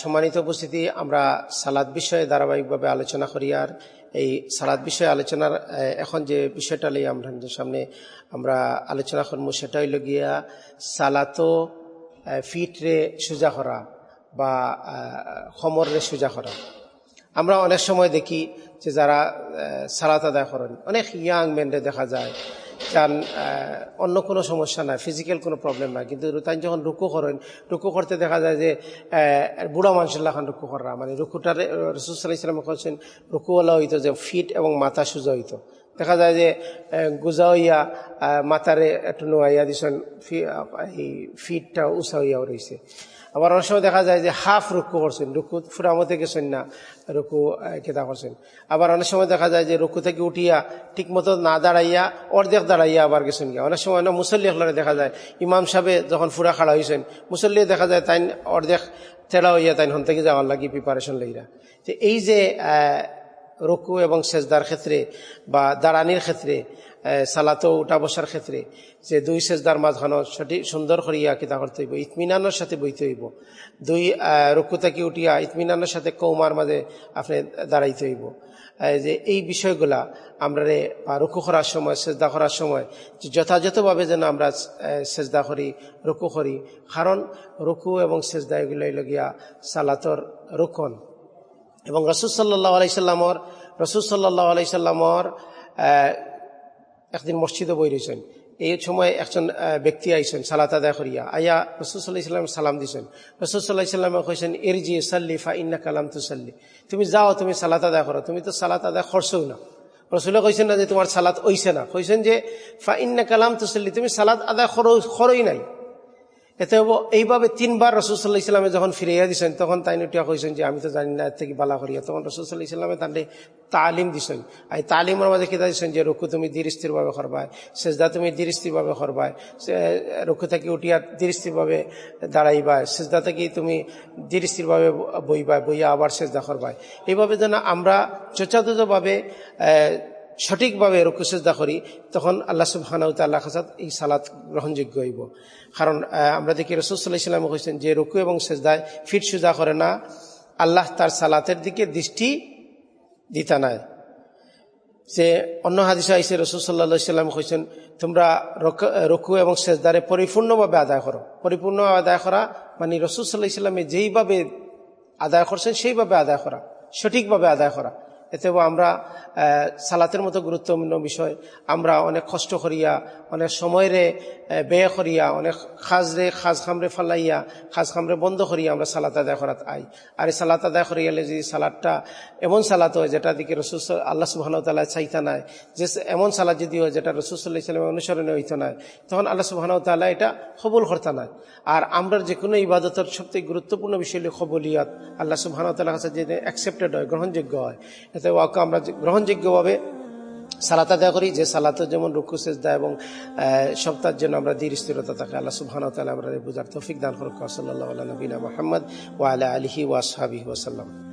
সম্মানিত উপস্থিতি, আমরা সালাদ বিষয়ে ধারাবাহিকভাবে আলোচনা করি আর এই সালাদ বিষয়ে আলোচনার এখন যে বিষয়টা নিয়ে আমরা সামনে আমরা আলোচনা করব সেটা হইল গিয়া সালাতো ফিটরে সোজা করা বা সমরে সোজা করা। আমরা অনেক সময় দেখি যে যারা সালাত আদায় করেন, অনেক ইয়াং মেনরে দেখা যায় আহ, অন্য কোনো সমস্যা না ফিজিক্যাল কোনো প্রবলেম না কিন্তু তাই যখন রুকু করেন রুকু করতে দেখা যায় যে বুড়া মানুষের লাখান রুকু করা মানে রুকুটার রসুসাল্লাহ ইসলাম করছেন রুকুওয়ালা হইতো যে ফিট এবং মাথা সোজা হইতো। দেখা যায় যে গুজা হইয়া মাথারে একটু নোয়াইয়া দিছেন এই ফিটটা উঁচা হইয়াও রয়েছে আবার অনেক সময় দেখা যায় যে, হাফ রুকু করছেন, রুকু ফুরামতে গেছেন না, রুকু কেদা করছেন। আবার অনেক সময় দেখা যায় যে, রুকু থেকে উঠিয়া ঠিক মতো না দাঁড়াইয়া, অর্ধেক দাঁড়াইয়া আবার গেছেন গিয়া। অনেক সময় না মুসল্লি হলরে দেখা যায়, ইমাম সাহেবে যখন ফুরা খাড়া হয়েছেন মুসল্লি দেখা যায় তাই অর্ধেক তেড়া হইয়া তাই হন থেকে যাওয়ার লাগি প্রিপারেশন লইরা। তো এই যে রুকু এবং সেজদার ক্ষেত্রে বা দাঁড়ানির ক্ষেত্রে সালাতো উঠা বসার ক্ষেত্রে যে দুই সেজদার মাঝখানো সঠিক সুন্দর করিয়া কিতা করতে হইব, ইতমিনানোর সাথে বইতে হইব। দুই রুকু থেকে উঠিয়া ইতমিনানোর সাথে কৌমার মাঝে আপনি দাঁড়াইতে হইব। যে এই বিষয়গুলা আমরা রে রুকু করার সময়, সেজদা করার সময় যথাযথভাবে যেন আমরা সেজদা করি, রুকু করি। কারণ রুকু এবং সেজদা এগুলো লগিয়া সালাতর রুকন। এবং রসুল সাল্লাহ আলাইসাল্লামর রসুল সাল্লাহ আলাইসাল্লামর একদিন মসজিদে বই রয়েছেন। এই সময় একজন ব্যক্তি আইসেন সালাত আদায় করিয়া। আয়া রসুল সাল্লাহ ইসলাম সালাম দিছেন। রসুল সাল্লাহ ইসলামে কইছেন এর জি সাল্লি ফা ইন্না কালাম তু সাল্লি তুমি যাও, তুমি সালাত আদায় করো। তুমি তো সালাত আদায় করছেও না। রসুলে কইছেন না যে তোমার সালাত ওইছে না। কইছেন যে, ফা ইন্না কালাম তু সাল্লি তুমি সালাত আদায় করোই নাই। এতে এইভাবে তিনবার রসুল্লাহ ইসলামে যখন ফিরাইয়া দিছেন, তখন তাই নটিয়া কইছেন যে আমি তো জানি না, এর থেকে বালা করিয়া। তখন রসুল্লাহ ইসলামে তাহলে তালিম দিছেন। আর তালিমের মাঝে কেটা দিছেন যে, রুকু তুমি ধীরস্থিরভাবে করবায় সেজদা তুমি ধীরস্থিরভাবে করবায় সে- রুকু থেকে উঠিয়া ধীরস্থিরভাবে দাঁড়াইবায় সেজদা থেকে তুমি ধীরস্থিরভাবে বইবায় বইয়া আবার সেজদা করবায় এইভাবে যেন আমরা যথাযথভাবে সঠিকভাবে রুকু সেজদা করি, তখন আল্লাহ সুবহানাহু তাআলা কাছে এই সালাত গ্রহণযোগ্য হইব। কারণ আমরা দেখি রসুল্লাহ ইসলাম কইছেন যে রুকু এবং সেজদায় ফিট সুজা করে না, আল্লাহ তার সালাতের দিকে দৃষ্টি দিতা নাই। যে অন্য হাদিসে আইসে রসুল সাল্লাহ সাল্লাম কইছেন, তোমরা রক- এবং সেজদারে পরিপূর্ণভাবে আদায় করো। পরিপূর্ণভাবে আদায় করা মানে রসুল সাল্লাহ ইসলামে যেইভাবে আদায় করছেন, সেইভাবে আদায় করা, সঠিকভাবে আদায় করা। এতেও আমরা সালাতের মতো গুরুত্বপূর্ণ বিষয়, আমরা অনেক কষ্ট করিয়া, অনেক সময়রে ব্যয় করিয়া, অনেক খাজরে খাজ খামরে ফালাইয়া খাজ খামরে বন্ধ করিয়া আমরা সালাত আদায় করাত আই আর এই সালাত আদায় করিয়ালে যদি সালাদটা এমন সালাত হয় যেটা দিকে রসুল আল্লাহ সুবাহ তাল্লাহ চাইতা নাই, যে এমন সালাদ যদি হয় যেটা রসুল্লাহ ইসলামের অনুসরণে হইতো নাই, তখন আল্লাহ সুবাহ তাল্লাহ এটা কবুল করতা নাই। আর আমরা যে কোনো ইবাদতের সবথেকে গুরুত্বপূর্ণ বিষয় হল কবুলিয়াত। আল্লাহ সুবাহ তাল্লাহ কাছে যে অ্যাকসেপ্টেড হয়, গ্রহণযোগ্য হয়। এতে ওয়াক্য আমরা গ্রহণযোগ্যভাবে সালাত আদায় করি, যে সালাতে যেমন রুকু, সেজদা এবং সপ্তাহের জন্য আমরা দীর স্থিরতা থাকে। আল্লাহ সুবহানাহু ওয়া আমরা বুঝার তৌফিক দান করুক। সাল্লাহ নবীন মহম্মদ ওয়াল ওয়া আলা আলিহি ওয়া আসহাবিহি ওয়া সাল্লাম।